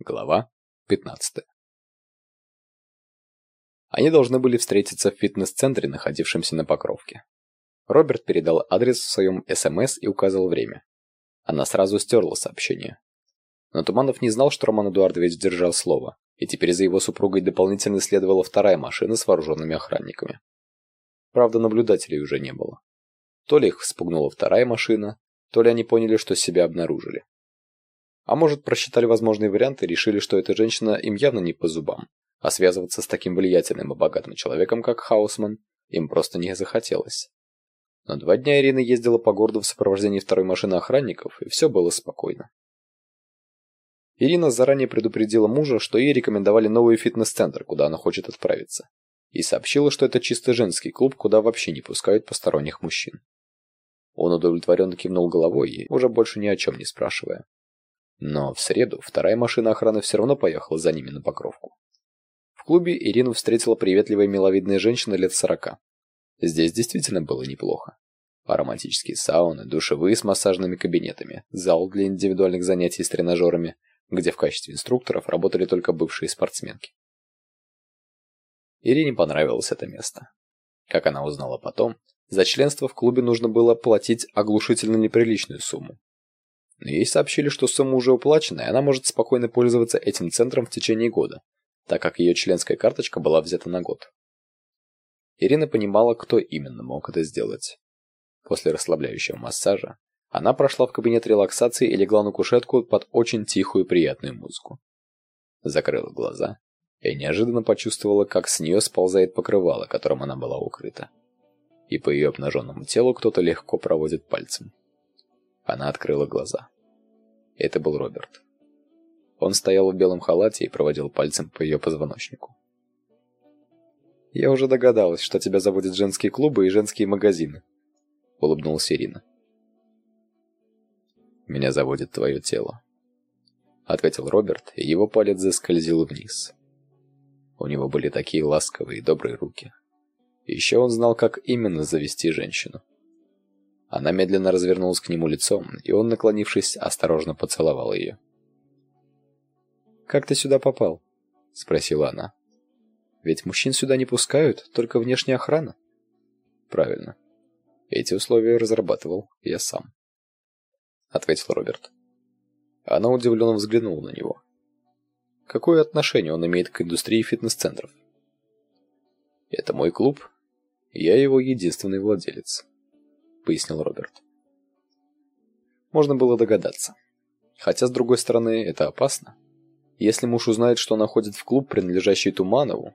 Глава 15. Они должны были встретиться в фитнес-центре, находившемся на Покровке. Роберт передал адрес в своем СМС и указал время. Она сразу стерла сообщение. Но Туманов не знал, что Роман Эдуардович держал слово, и теперь за его супругой дополнительно следовала вторая машина с вооруженными охранниками. Правда, наблюдателей уже не было. То ли их спугнула вторая машина, то ли они поняли, что себя обнаружили. А может, просчитали возможные варианты и решили, что эта женщина им явно не по зубам, а связываться с таким влиятельным и богатым человеком, как Хаусман, им просто не захотелось. Но два дня Ирина ездила по городу в сопровождении второй машины охранников, и все было спокойно. Ирина заранее предупредила мужа, что ей рекомендовали новый фитнес-центр, куда она хочет отправиться, и сообщила, что это чисто женский клуб, куда вообще не пускают посторонних мужчин. Он удовлетворенно кивнул головой и уже больше ни о чем не спрашивая. Но в среду вторая машина охраны все равно поехала за ними на Покровку. В клубе Ирину встретила приветливая миловидная женщина лет сорока. Здесь действительно было неплохо. Ароматические сауны, душевые с массажными кабинетами, зал для индивидуальных занятий с тренажерами, где в качестве инструкторов работали только бывшие спортсменки. Ирине понравилось это место. Как она узнала потом, за членство в клубе нужно было платить оглушительно неприличную сумму. Но ей сообщили, что сумма уже уплачена, и она может спокойно пользоваться этим центром в течение года, так как ее членская карточка была взята на год. Ирина понимала, кто именно мог это сделать. После расслабляющего массажа она прошла в кабинет релаксации и легла на кушетку под очень тихую и приятную музыку. Закрыла глаза и неожиданно почувствовала, как с нее сползает покрывало, которым она была укрыта. И по ее обнаженному телу кто-то легко проводит пальцем. Она открыла глаза. Это был Роберт. Он стоял в белом халате и проводил пальцем по ее позвоночнику. «Я уже догадалась, что тебя заводят женские клубы и женские магазины», — улыбнулась Ирина. «Меня заводит твое тело», — ответил Роберт, и его палец заскользил вниз. У него были такие ласковые и добрые руки. Еще он знал, как именно завести женщину. Она медленно развернулась к нему лицом, и он, наклонившись, осторожно поцеловал ее. «Как ты сюда попал?» — спросила она. «Ведь мужчин сюда не пускают, только внешняя охрана». «Правильно. Эти условия разрабатывал я сам», — ответил Роберт. Она удивленно взглянула на него. Какое отношение он имеет к индустрии фитнес-центров? «Это мой клуб. Я его единственный владелец», пояснил Роберт. Можно было догадаться. Хотя, с другой стороны, это опасно. Если муж узнает, что она в клуб, принадлежащий Туманову...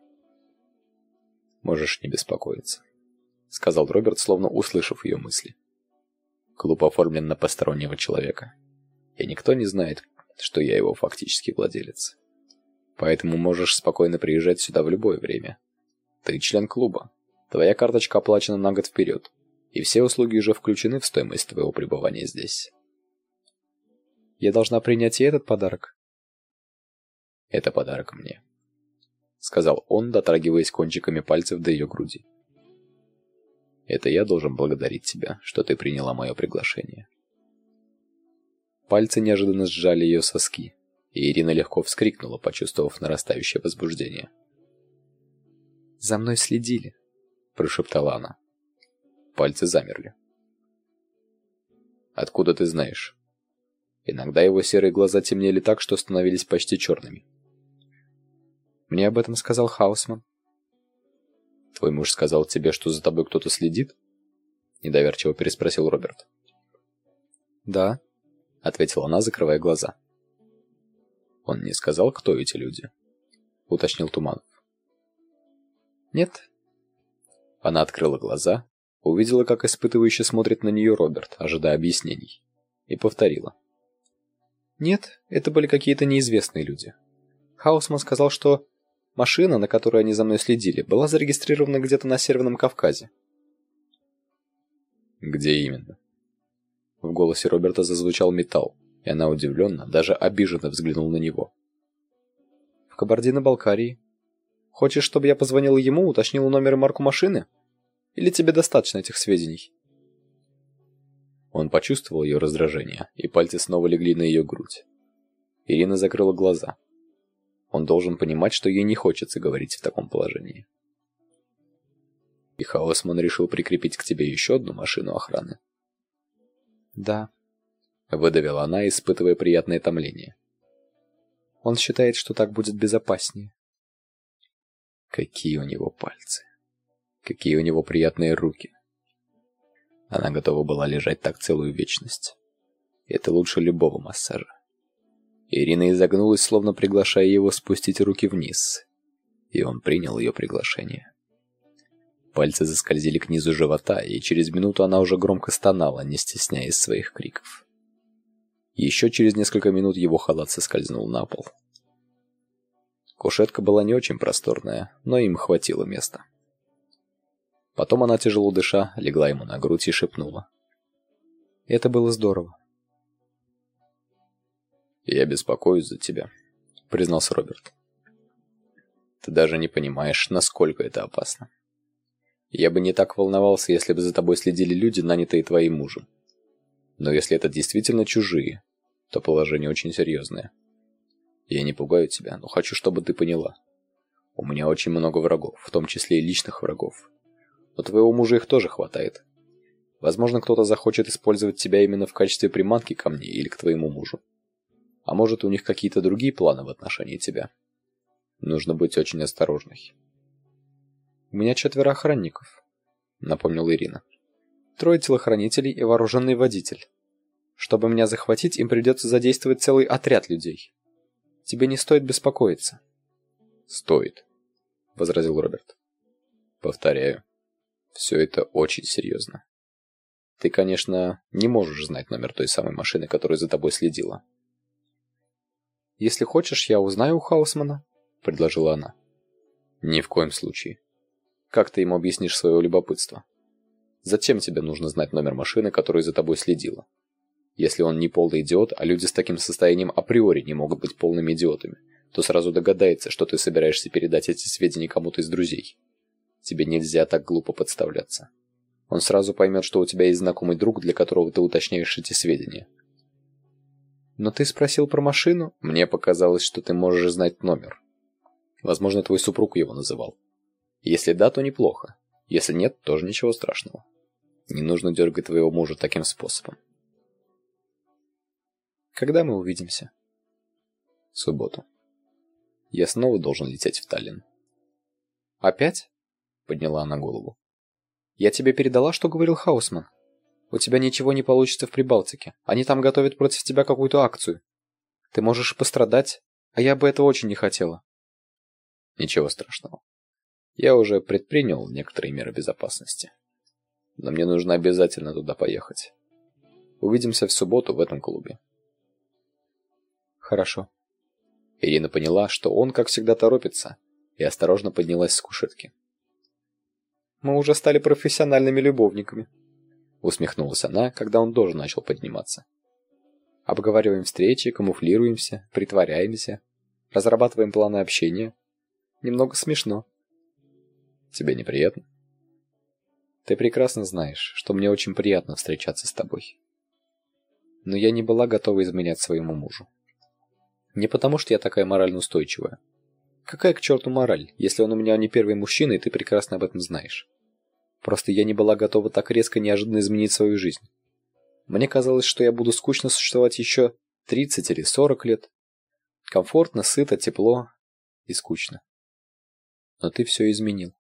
Можешь не беспокоиться, сказал Роберт, словно услышав ее мысли. Клуб оформлен на постороннего человека. И никто не знает, что я его фактический владелец. Поэтому можешь спокойно приезжать сюда в любое время. Ты член клуба. Твоя карточка оплачена на год вперед и все услуги уже включены в стоимость твоего пребывания здесь. Я должна принять и этот подарок. Это подарок мне, сказал он, дотрагиваясь кончиками пальцев до ее груди. Это я должен благодарить тебя, что ты приняла мое приглашение. Пальцы неожиданно сжали ее соски, и Ирина легко вскрикнула, почувствовав нарастающее возбуждение. «За мной следили», — прошептала она. Пальцы замерли. «Откуда ты знаешь?» Иногда его серые глаза темнели так, что становились почти черными. «Мне об этом сказал Хаусман». «Твой муж сказал тебе, что за тобой кто-то следит?» Недоверчиво переспросил Роберт. «Да», — ответила она, закрывая глаза. «Он не сказал, кто эти люди?» — уточнил Туманов. «Нет». Она открыла глаза Увидела, как испытывающе смотрит на нее Роберт, ожидая объяснений. И повторила. Нет, это были какие-то неизвестные люди. Хаусман сказал, что машина, на которой они за мной следили, была зарегистрирована где-то на Северном Кавказе. Где именно? В голосе Роберта зазвучал металл, и она удивленно, даже обиженно взглянула на него. В Кабардино-Балкарии. Хочешь, чтобы я позвонила ему, уточнила номер и марку машины? Или тебе достаточно этих сведений?» Он почувствовал ее раздражение, и пальцы снова легли на ее грудь. Ирина закрыла глаза, Он должен понимать, что ей не хочется говорить в таком положении. И Хаусман решил прикрепить к тебе еще одну машину охраны. Да, выдавила она, испытывая приятное томление. Он считает, что так будет безопаснее. Какие у него пальцы. Какие у него приятные руки. Она готова была лежать так целую вечность. Это лучше любого массажа. Ирина изогнулась, словно приглашая его спустить руки вниз. И он принял ее приглашение. Пальцы заскользили к низу живота, и через минуту она уже громко стонала, не стесняясь своих криков. Еще через несколько минут его халат соскользнул на пол. Кушетка была не очень просторная, но им хватило места. Потом она, тяжело дыша, легла ему на грудь и шепнула. «Это было здорово. «Я беспокоюсь за тебя», — признался Роберт. «Ты даже не понимаешь, насколько это опасно. Я бы не так волновался, если бы за тобой следили люди, нанятые твоим мужем. Но если это действительно чужие, то положение очень серьезное. Я не пугаю тебя, но хочу, чтобы ты поняла. У меня очень много врагов, в том числе и личных врагов. У твоего мужа их тоже хватает. Возможно, кто-то захочет использовать тебя именно в качестве приманки ко мне или к твоему мужу. А может, у них какие-то другие планы в отношении тебя? Нужно быть очень осторожной. У меня четверо охранников, напомнила Ирина. Трое телохранителей и вооруженный водитель. Чтобы меня захватить, им придется задействовать целый отряд людей. Тебе не стоит беспокоиться. Стоит, возразил Роберт. Повторяю, все это очень серьезно. Ты, конечно, не можешь знать номер той самой машины, которая за тобой следила. Если хочешь, я узнаю у Хаусмана, предложила она. Ни в коем случае. Как ты ему объяснишь свое любопытство? Зачем тебе нужно знать номер машины, которая за тобой следила? Если он не полный идиот, а люди с таким состоянием априори не могут быть полными идиотами, то сразу догадается, что ты собираешься передать эти сведения кому-то из друзей. Тебе нельзя так глупо подставляться. Он сразу поймет, что у тебя есть знакомый друг, для которого ты уточняешь эти сведения. Но ты спросил про машину? Мне показалось, что ты можешь знать номер. Возможно, твой супруг его называл. Если да, то неплохо. Если нет, тоже ничего страшного. Не нужно дергать твоего мужа таким способом. Когда мы увидимся? В субботу. Я снова должен лететь в Таллин. Опять? Подняла она голову. Я тебе передала, что говорил Хаусман. У тебя ничего не получится в Прибалтике. Они там готовят против тебя какую-то акцию. Ты можешь пострадать, а я бы этого очень не хотела. Ничего страшного. Я уже предпринял некоторые меры безопасности. Но мне нужно обязательно туда поехать. Увидимся в субботу в этом клубе. Хорошо. Ирина поняла, что он, как всегда, торопится, и осторожно поднялась с кушетки. Мы уже стали профессиональными любовниками, усмехнулась она, когда он тоже начал подниматься. Обговариваем встречи, камуфлируемся, притворяемся, разрабатываем планы общения. Немного смешно. Тебе неприятно? Ты прекрасно знаешь, что мне очень приятно встречаться с тобой. Но я не была готова изменять своему мужу. Не потому, что я такая морально устойчивая. Какая к черту мораль, если он у меня не первый мужчина, и ты прекрасно об этом знаешь? Просто я не была готова так резко неожиданно изменить свою жизнь. Мне казалось, что я буду скучно существовать еще 30 или 40 лет. Комфортно, сыто, тепло и скучно. Но ты все изменил.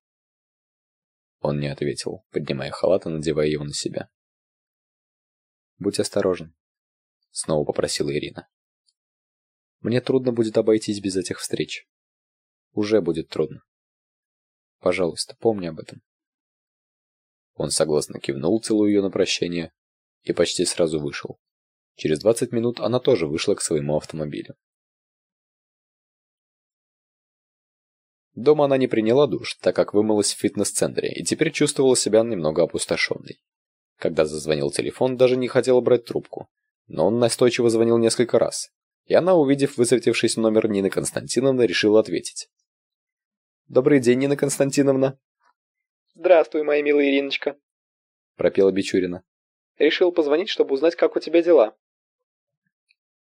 Он не ответил, поднимая халат и надевая его на себя. Будь осторожен, снова попросила Ирина. Мне трудно будет обойтись без этих встреч. Уже будет трудно. Пожалуйста, помни об этом. Он согласно кивнул, целуя ее на прощание, и почти сразу вышел. Через 20 минут она тоже вышла к своему автомобилю. Дома она не приняла душ, так как вымылась в фитнес-центре и теперь чувствовала себя немного опустошенной. Когда зазвонил телефон, даже не хотела брать трубку, но он настойчиво звонил несколько раз, и она, увидев высветившийся номер Нины Константиновны, решила ответить. «Добрый день, Нина Константиновна!» «Здравствуй, моя милая Ириночка», — пропела Бичурина. «Решил позвонить, чтобы узнать, как у тебя дела».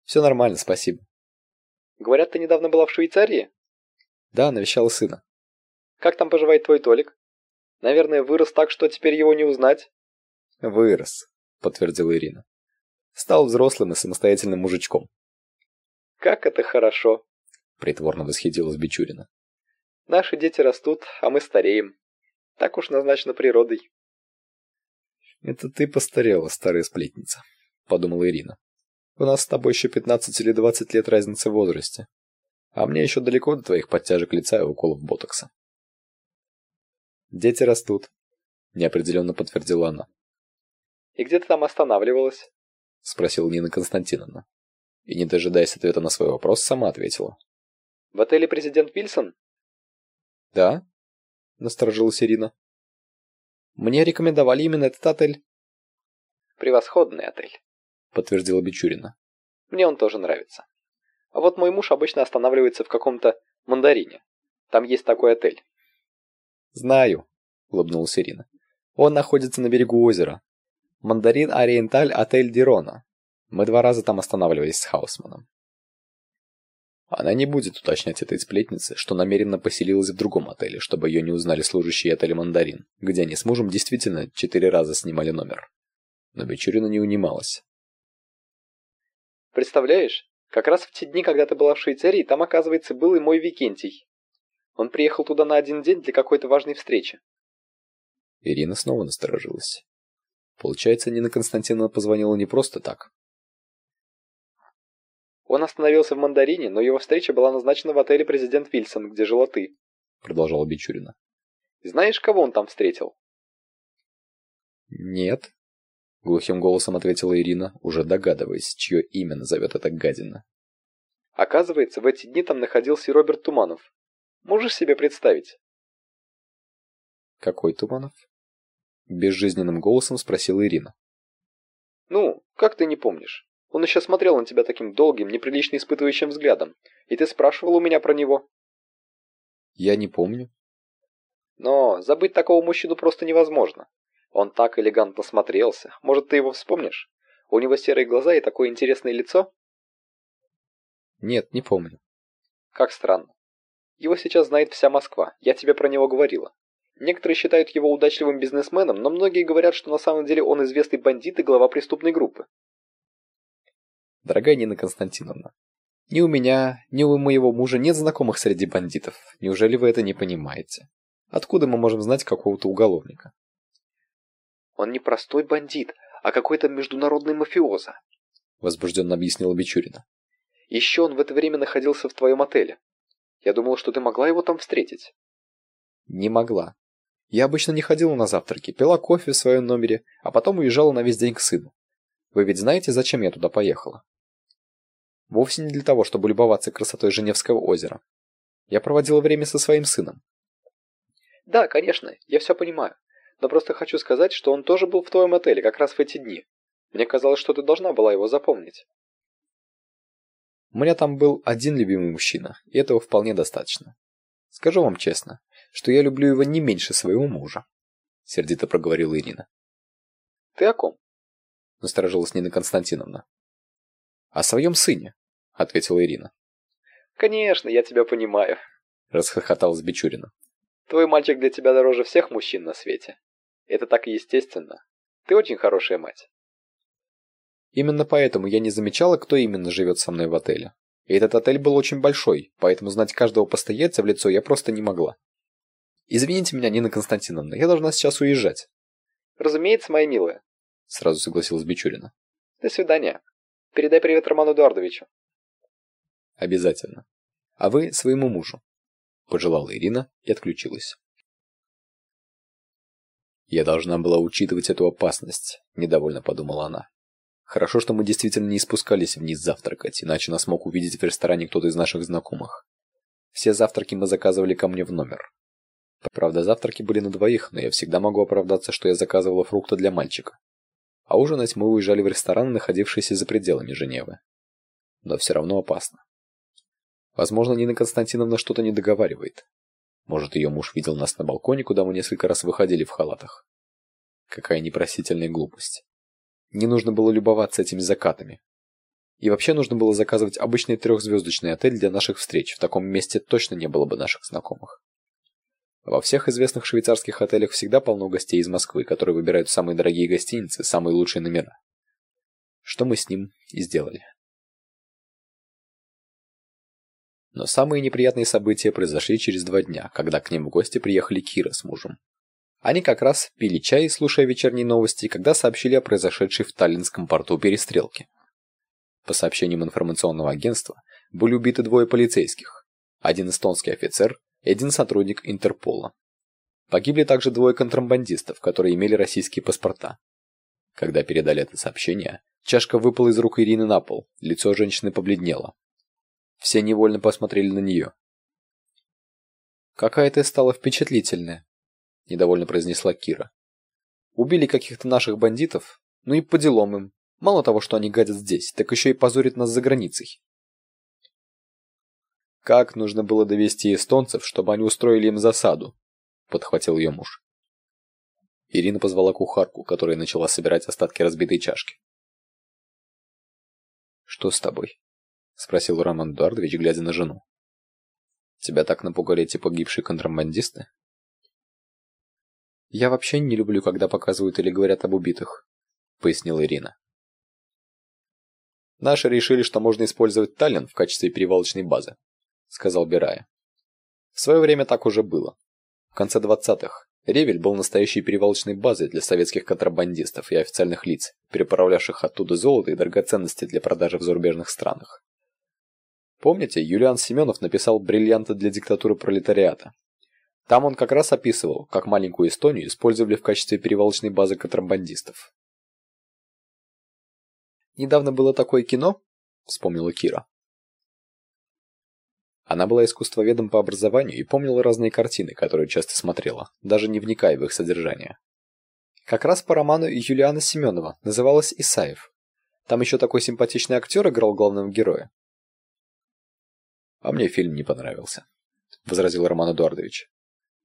«Все нормально, спасибо». Говорят, ты недавно была в Швейцарии? Да, навещала сына. Как там поживает твой Толик? Наверное, вырос так, что теперь его не узнать. Вырос, подтвердила Ирина. Стал взрослым и самостоятельным мужичком. Как это хорошо, притворно восхитилась Бичурина. Наши дети растут, а мы стареем. Так уж назначено природой. Это ты постарела, старая сплетница, подумала Ирина. У нас с тобой еще 15 или 20 лет разницы в возрасте. А мне еще далеко до твоих подтяжек лица и уколов ботокса. Дети растут, неопределенно подтвердила она. И где ты там останавливалась? спросила Нина Константиновна. И не дожидаясь ответа на свой вопрос, сама ответила. В отеле Президент Вильсон? Да, насторожилась Ирина. Мне рекомендовали именно этот отель. Превосходный отель, подтвердила Бичурина. Мне он тоже нравится. А вот мой муж обычно останавливается в каком-то мандарине. Там есть такой отель. Знаю, улыбнулась Ирина. Он находится на берегу озера. Мандарин Ориенталь отель Дирона. Мы два раза там останавливались с Хаусманом. Она не будет уточнять этой сплетнице, что намеренно поселилась в другом отеле, чтобы ее не узнали служащие отеля «Мандарин», где они с мужем действительно четыре раза снимали номер. Но Бичурина не унималась. «Представляешь, как раз в те дни, когда ты была в Швейцарии, там, оказывается, был и мой Викентий. Он приехал туда на один день для какой-то важной встречи». Ирина снова насторожилась. Получается, Нина Константиновна позвонила не просто так. Он остановился в Мандарине, но его встреча была назначена в отеле «Президент Вильсон», где жила ты. Продолжала Бичурина. Знаешь, кого он там встретил? Нет. Глухим голосом ответила Ирина, уже догадываясь, чье имя назовет эта гадина. Оказывается, в эти дни там находился и Роберт Туманов. Можешь себе представить? Какой Туманов? Безжизненным голосом спросила Ирина. Ну, как ты не помнишь? Он еще смотрел на тебя таким долгим, неприлично испытывающим взглядом. И ты спрашивал у меня про него. Я не помню. Но забыть такого мужчину просто невозможно. Он так элегантно смотрелся. Может, ты его вспомнишь? У него серые глаза и такое интересное лицо? Нет, не помню. Как странно. Его сейчас знает вся Москва. Я тебе про него говорила. Некоторые считают его удачливым бизнесменом, но многие говорят, что на самом деле он известный бандит и глава преступной группы. Дорогая Нина Константиновна, ни у меня, ни у моего мужа нет знакомых среди бандитов. Неужели вы это не понимаете? Откуда мы можем знать какого-то уголовника? Он не простой бандит, а какой-то международный мафиоза, возбужденно объяснила Бичурина. Еще он в это время находился в твоем отеле. Я думала, что ты могла его там встретить. Не могла. Я обычно не ходила на завтраки, пила кофе в своем номере, а потом уезжала на весь день к сыну. Вы ведь знаете, зачем я туда поехала? Вовсе не для того, чтобы любоваться красотой Женевского озера. Я проводила время со своим сыном. Да, конечно, я все понимаю. Но просто хочу сказать, что он тоже был в твоем отеле как раз в эти дни. Мне казалось, что ты должна была его запомнить. У меня там был один любимый мужчина, и этого вполне достаточно. Скажу вам честно, что я люблю его не меньше своего мужа, сердито проговорила Ирина. Ты о ком? Насторожилась Нина Константиновна. О своем сыне, ответила Ирина. Конечно, я тебя понимаю, расхохоталась Бичурина. Твой мальчик для тебя дороже всех мужчин на свете. Это так естественно. Ты очень хорошая мать. Именно поэтому я не замечала, кто именно живет со мной в отеле. И этот отель был очень большой, поэтому знать каждого постояльца в лицо я просто не могла. Извините меня, Нина Константиновна, я должна сейчас уезжать. Разумеется, моя милая, сразу согласилась Бичурина. До свидания. Передай привет Роману Эдуардовичу. Обязательно. А вы своему мужу. Пожелала Ирина и отключилась. Я должна была учитывать эту опасность, недовольно подумала она. Хорошо, что мы действительно не спускались вниз завтракать, иначе нас мог увидеть в ресторане кто-то из наших знакомых. Все завтраки мы заказывали ко мне в номер. Правда, завтраки были на двоих, но я всегда могу оправдаться, что я заказывала фрукты для мальчика а ужинать мы уезжали в ресторан, находившийся за пределами Женевы. Но все равно опасно. Возможно, Нина Константиновна что-то не договаривает. Может, ее муж видел нас на балконе, куда мы несколько раз выходили в халатах. Какая непростительная глупость. Не нужно было любоваться этими закатами. И вообще нужно было заказывать обычный трехзвездочный отель для наших встреч. В таком месте точно не было бы наших знакомых. Во всех известных швейцарских отелях всегда полно гостей из Москвы, которые выбирают самые дорогие гостиницы, самые лучшие номера. Что мы с ним и сделали. Но самые неприятные события произошли через два дня, когда к ним в гости приехали Кира с мужем. Они как раз пили чай, слушая вечерние новости, когда сообщили о произошедшей в Таллинском порту перестрелке. По сообщениям информационного агентства, были убиты двое полицейских. Один эстонский офицер и один сотрудник Интерпола. Погибли также двое контрабандистов, которые имели российские паспорта. Когда передали это сообщение, чашка выпала из рук Ирины на пол, лицо женщины побледнело. Все невольно посмотрели на нее. «Какая ты стала впечатлительная», — недовольно произнесла Кира. «Убили каких-то наших бандитов, ну и по делам им. Мало того, что они гадят здесь, так еще и позорят нас за границей. Как нужно было довести эстонцев, чтобы они устроили им засаду? Подхватил ее муж. Ирина позвала кухарку, которая начала собирать остатки разбитой чашки. «Что с тобой?» — спросил Роман Эдуардович, глядя на жену. «Тебя так напугали эти погибшие контрабандисты?» «Я вообще не люблю, когда показывают или говорят об убитых», — пояснила Ирина. Наши решили, что можно использовать Таллин в качестве перевалочной базы, сказал Бирая. В свое время так уже было. В конце 20-х Ревель был настоящей перевалочной базой для советских контрабандистов и официальных лиц, переправлявших оттуда золото и драгоценности для продажи в зарубежных странах. Помните, Юлиан Семенов написал «Бриллианты для диктатуры пролетариата». Там он как раз описывал, как маленькую Эстонию использовали в качестве перевалочной базы контрабандистов. Недавно было такое кино, вспомнила Кира. Она была искусствоведом по образованию и помнила разные картины, которые часто смотрела, даже не вникая в их содержание. Как раз по роману Юлиана Семенова, называлась Исаев. Там еще такой симпатичный актер играл главного героя. А мне фильм не понравился, возразил Роман Эдуардович.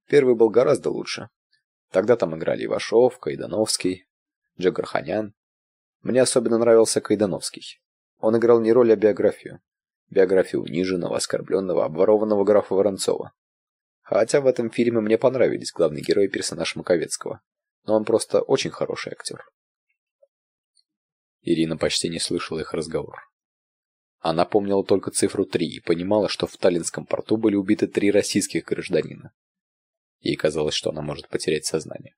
Первый был гораздо лучше. Тогда там играли Ивашов, Кайдановский, Джагарханян. Мне особенно нравился Кайдановский. Он играл не роль, а биографию. Биографию униженного, оскорбленного, обворованного графа Воронцова. Хотя в этом фильме мне понравились главный герой и персонаж Маковецкого. Но он просто очень хороший актер. Ирина почти не слышала их разговор. Она помнила только цифру 3 и понимала, что в Таллинском порту были убиты три российских гражданина. Ей казалось, что она может потерять сознание.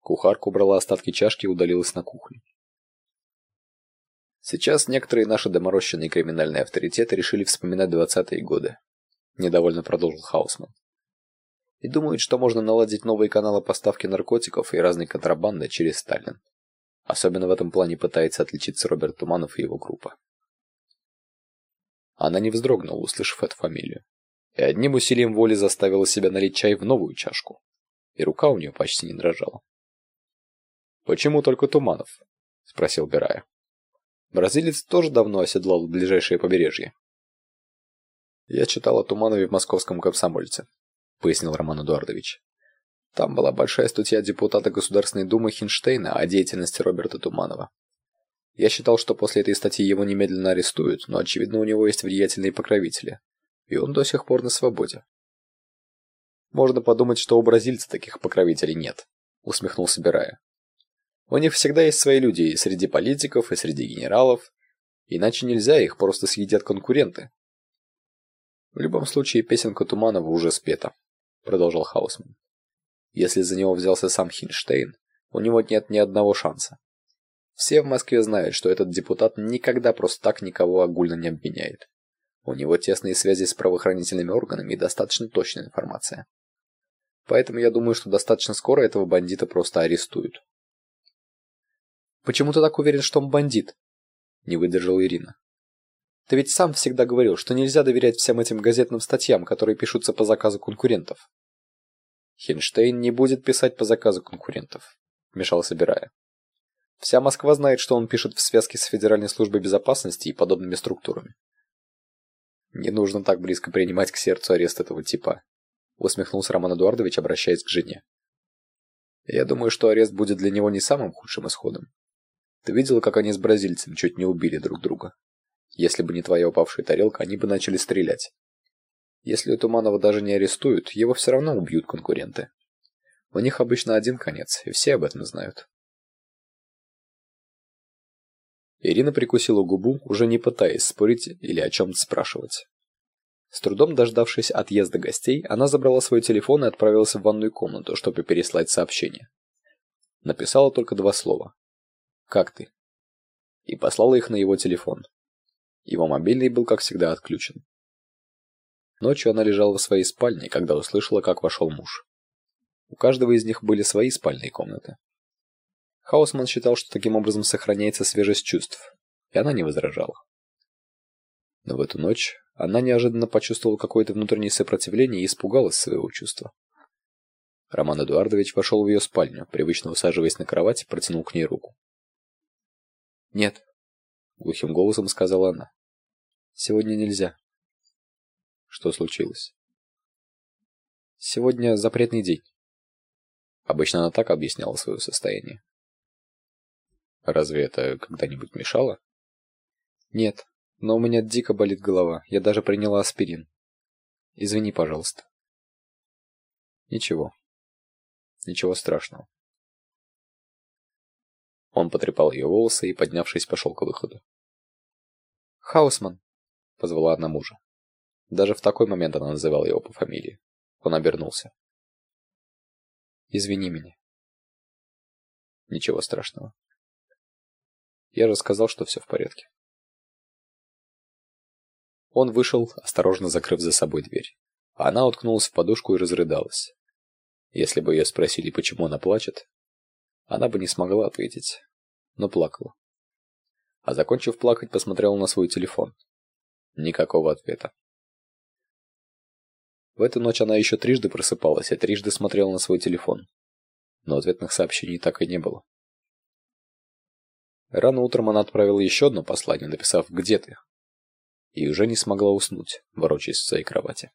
Кухарка убрала остатки чашки и удалилась на кухню. Сейчас некоторые наши доморощенные криминальные авторитеты решили вспоминать двадцатые годы. Недовольно продолжил Хаусман. И думают, что можно наладить новые каналы поставки наркотиков и разной контрабанды через Сталин. Особенно в этом плане пытается отличиться Роберт Туманов и его группа. Она не вздрогнула, услышав эту фамилию, и одним усилием воли заставила себя налить чай в новую чашку. И рука у нее почти не дрожала. «Почему только Туманов?» — спросил Бирая. Бразилец тоже давно оседлал ближайшее побережье. Я читал о Туманове в московском комсомольце, пояснил Роман Эдуардович. Там была большая статья депутата Государственной Думы Хинштейна о деятельности Роберта Туманова. Я считал, что после этой статьи его немедленно арестуют, но очевидно, у него есть влиятельные покровители, и он до сих пор на свободе. Можно подумать, что у бразильца таких покровителей нет, усмехнулся Бирая. У них всегда есть свои люди и среди политиков, и среди генералов. Иначе нельзя, их просто съедят конкуренты. В любом случае, песенка Туманова уже спета, продолжал Хаусман. Если за него взялся сам Хинштейн, у него нет ни одного шанса. Все в Москве знают, что этот депутат никогда просто так никого огульно не обвиняет. У него тесные связи с правоохранительными органами и достаточно точная информация. Поэтому я думаю, что достаточно скоро этого бандита просто арестуют. Почему ты так уверен, что он бандит? Не выдержала Ирина. Ты ведь сам всегда говорил, что нельзя доверять всем этим газетным статьям, которые пишутся по заказу конкурентов. Хинштейн не будет писать по заказу конкурентов, вмешался Бирая. Вся Москва знает, что он пишет в связке с Федеральной службой безопасности и подобными структурами. Не нужно так близко принимать к сердцу арест этого типа, усмехнулся Роман Эдуардович, обращаясь к жене. Я думаю, что арест будет для него не самым худшим исходом. Ты видела, как они с бразильцем чуть не убили друг друга? Если бы не твоя упавшая тарелка, они бы начали стрелять. Если Туманова даже не арестуют, его все равно убьют конкуренты. У них обычно один конец, и все об этом знают. Ирина прикусила губу, уже не пытаясь спорить или о чем-то спрашивать. С трудом дождавшись отъезда гостей, она забрала свой телефон и отправилась в ванную комнату, чтобы переслать сообщение. Написала только два слова. «Как ты?» И послала их на его телефон. Его мобильный был, как всегда, отключен. Ночью она лежала в своей спальне, когда услышала, как вошел муж. У каждого из них были свои спальные комнаты. Хаусман считал, что таким образом сохраняется свежесть чувств, и она не возражала. Но в эту ночь она неожиданно почувствовала какое-то внутреннее сопротивление и испугалась своего чувства. Роман Эдуардович вошел в ее спальню, привычно усаживаясь на кровать, протянул к ней руку. «Нет», — глухим голосом сказала она. «Сегодня нельзя». Что случилось? Сегодня запретный день. Обычно она так объясняла свое состояние. Разве это когда-нибудь мешало? Нет, но у меня дико болит голова. Я даже приняла аспирин. Извини, пожалуйста. Ничего. Ничего страшного. Он потрепал ее волосы и, поднявшись, пошел к выходу. «Хаусман!» — позвала она мужа. Даже в такой момент она называла его по фамилии. Он обернулся. «Извини меня». «Ничего страшного. Я же сказал, что все в порядке». Он вышел, осторожно закрыв за собой дверь. Она уткнулась в подушку и разрыдалась. Если бы ее спросили, почему она плачет, она бы не смогла ответить, но плакала. А закончив плакать, посмотрела на свой телефон. Никакого ответа. В эту ночь она еще трижды просыпалась и трижды смотрела на свой телефон. Но ответных сообщений так и не было. Рано утром она отправила еще одно послание, написав «Где ты?». И уже не смогла уснуть, ворочаясь в своей кровати.